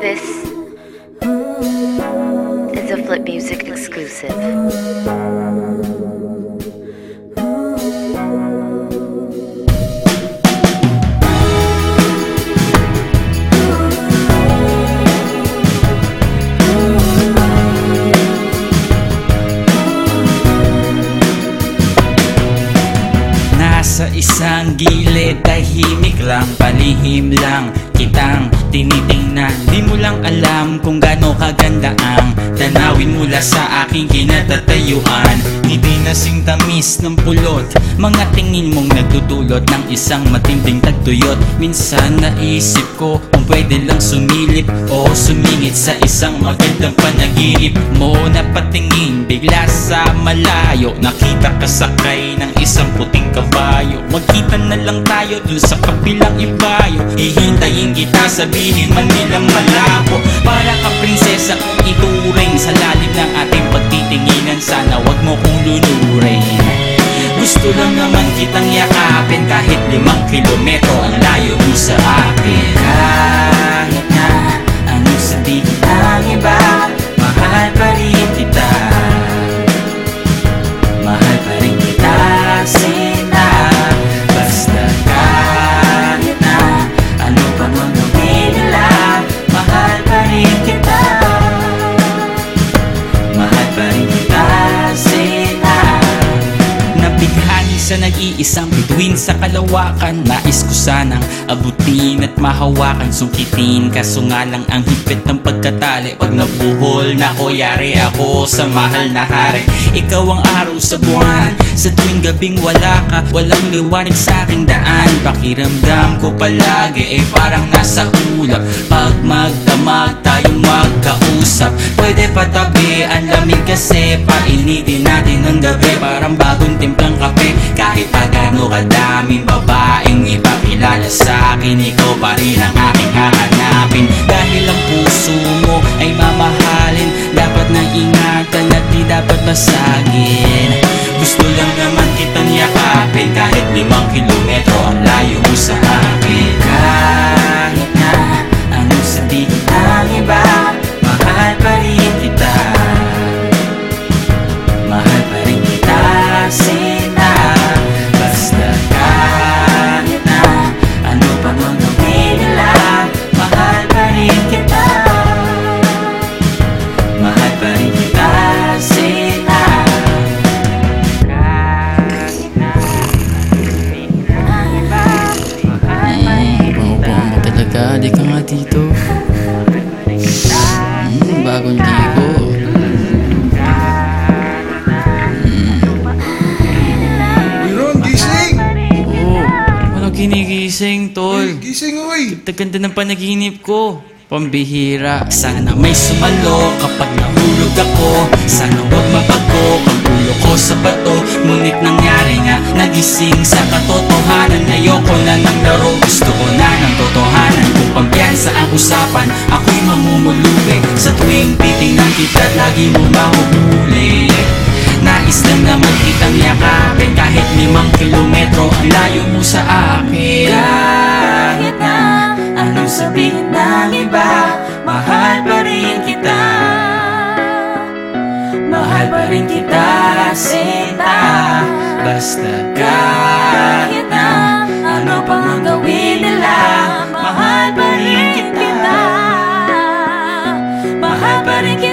This is a Flip Music exclusive. Lang, palihim lang Kitang tinitingnan, di mo lang alam kung gaano kaganda ang Tanawin mula sa aking kinatatayuan. Ngiti na sing tamis ng pulot Mga tingin mong nagdudulot ng isang matinding tagtuyot. Minsan naisip ko kung pwede lang sumilip O sumingit sa isang magandang panaginip mo Napatingin bigla sa malayo. Nakita ka sakay ng isang puting kabayo. Magkita na lang tayo dun sa kapilang ibayo. Hihintayin kita sabihin man nilang malabo. Para ka prinsesa kung ituring Sa lalim ng ating pagtitinginan. Sana wag mo kong lunurin. Gusto lang naman kitang yakapin. Kahit limang kilometro ang layo mo sa akin. Kahit na anong sabihin ng iba nag-iisang bituin sa kalawakan. Nais ko sanang abutin at mahawakan. Sungkitin kaso nga lang ang higpit ng pagkatali. Pag nabuhol na ko yari ako sa mahal na hari. Ikaw ang araw sa buwan. Sa tuwing gabing wala ka Walang liwanag sa aking daan. Pakiramdam ko palagi eh parang nasa ulap. Pag magdamag tayong magkausap Pwede patabi ang lamig kasi Painitin natin ng gabi. Parang bagong Kahit pa gano'n kadaming babaeng ipakilala sa akin? Ikaw pa rin ang aking hahanapin. Dahil ang puso mo ay mamahalin Dapat na ingatan at di dapat basagin. Gusto lang naman kitang yakapin Kahit limang kilometro ang layo mo sa akin. Kahit na anong sabihin ng iba kinigising, tol? Gising, uy! Taganda ng panaginip ko. Pambihira. Sana may sumalo kapag nahulog ako. Sana wag mabago ang ulo ko sa bato. Ngunit nangyari nga Nagising sa katotohanan. Ayoko na ng laro. Gusto ko na ng totohanan. Kung pampiyansa ang usapan Ako'y mamumulubi Sa tuwing titingnan kita Lagi mo mahuhuli Nais lang na magkitang yakapin. Kahit limang kilometro ang layo mo sa akin. Kahit na anong sabihin ng iba Mahal pa rin kita. Mahal pa rin kita Sinta Basta kahit na Ano pang ang gawin nila Mahal pa rin kita. Mahal pa rin kita.